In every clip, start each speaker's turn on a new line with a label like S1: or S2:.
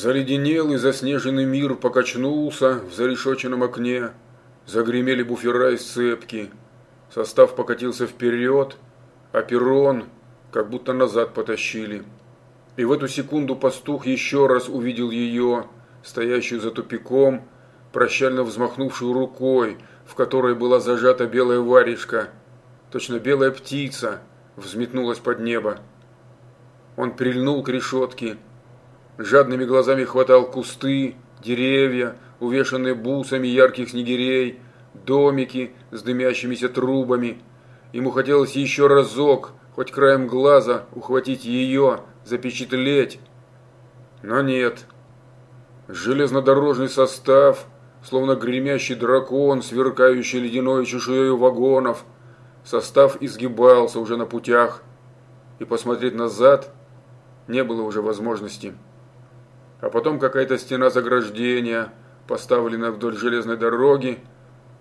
S1: Заледенелый заснеженный мир покачнулся в зарешоченном окне, загремели буфера из цепки, состав покатился вперед, а перрон как будто назад потащили. И в эту секунду пастух еще раз увидел ее, стоящую за тупиком, прощально взмахнувшую рукой, в которой была зажата белая варежка, точно белая птица, взметнулась под небо. Он прильнул к решетке, жадными глазами хватал кусты, деревья, увешанные бусами ярких снегирей, домики с дымящимися трубами. Ему хотелось еще разок, хоть краем глаза, ухватить ее, запечатлеть. Но нет. Железнодорожный состав, словно гремящий дракон, сверкающий ледяной чешуей вагонов. Состав изгибался уже на путях, и посмотреть назад не было уже возможности а потом какая-то стена заграждения, поставленная вдоль железной дороги.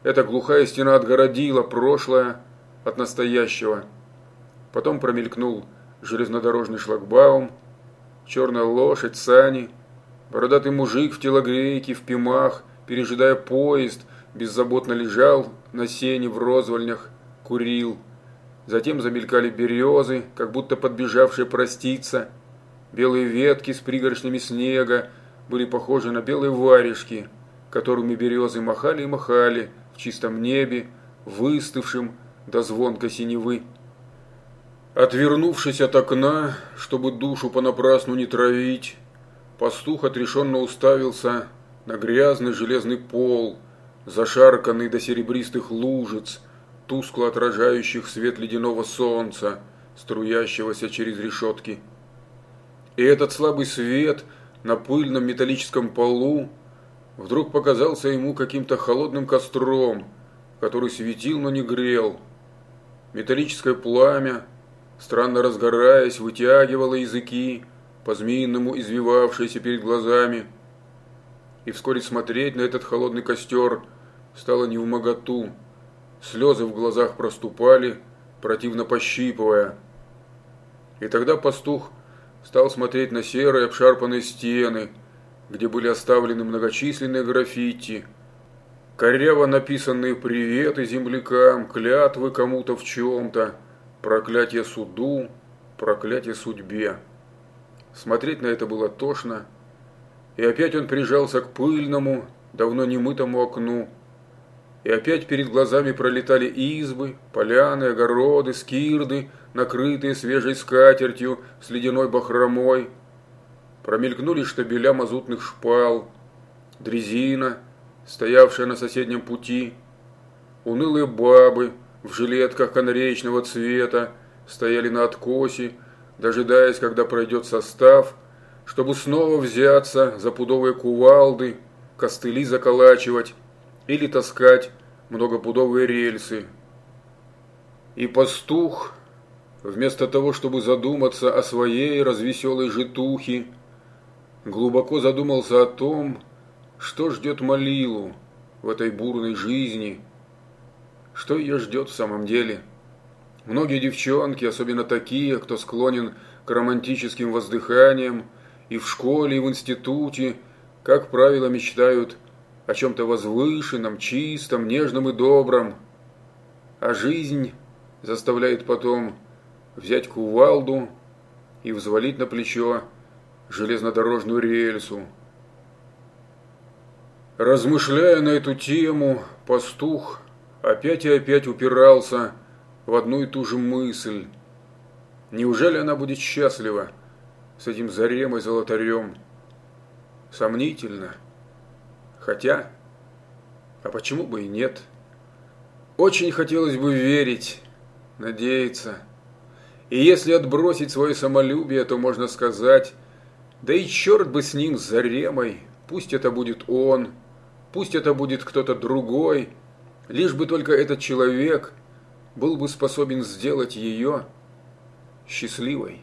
S1: Эта глухая стена отгородила прошлое от настоящего. Потом промелькнул железнодорожный шлагбаум, черная лошадь, сани, бородатый мужик в телогрейке, в пимах, пережидая поезд, беззаботно лежал на сене в розвольнях, курил. Затем замелькали березы, как будто подбежавшие проститься – Белые ветки с пригоршнями снега были похожи на белые варежки, которыми березы махали и махали в чистом небе, выстывшим до звонка синевы. Отвернувшись от окна, чтобы душу понапрасну не травить, пастух отрешенно уставился на грязный железный пол, зашарканный до серебристых лужиц, тускло отражающих свет ледяного солнца, струящегося через решетки. И этот слабый свет на пыльном металлическом полу вдруг показался ему каким-то холодным костром, который светил, но не грел. Металлическое пламя, странно разгораясь, вытягивало языки, по-змеиному извивавшиеся перед глазами. И вскоре смотреть на этот холодный костер стало не в моготу. Слезы в глазах проступали, противно пощипывая. И тогда пастух стал смотреть на серые обшарпанные стены, где были оставлены многочисленные граффити, коряво написанные приветы землякам, клятвы кому-то в чем-то, проклятие суду, проклятие судьбе. Смотреть на это было тошно, и опять он прижался к пыльному, давно немытому окну, и опять перед глазами пролетали избы, поляны, огороды, скирды, накрытые свежей скатертью с ледяной бахромой. Промелькнули штабеля мазутных шпал, дрезина, стоявшая на соседнем пути, унылые бабы в жилетках канареечного цвета стояли на откосе, дожидаясь, когда пройдет состав, чтобы снова взяться за пудовые кувалды, костыли заколачивать или таскать многопудовые рельсы. И пастух, вместо того, чтобы задуматься о своей развеселой житухе, глубоко задумался о том, что ждет Малилу в этой бурной жизни, что ее ждет в самом деле. Многие девчонки, особенно такие, кто склонен к романтическим воздыханиям, и в школе, и в институте, как правило, мечтают о чем-то возвышенном, чистом, нежном и добром. А жизнь заставляет потом взять кувалду и взвалить на плечо железнодорожную рельсу. Размышляя на эту тему, пастух опять и опять упирался в одну и ту же мысль. Неужели она будет счастлива с этим заремой золотарем? Сомнительно. Хотя, а почему бы и нет? Очень хотелось бы верить, надеяться. И если отбросить свое самолюбие, то можно сказать, да и черт бы с ним, с Заремой, пусть это будет он, пусть это будет кто-то другой, лишь бы только этот человек был бы способен сделать ее счастливой.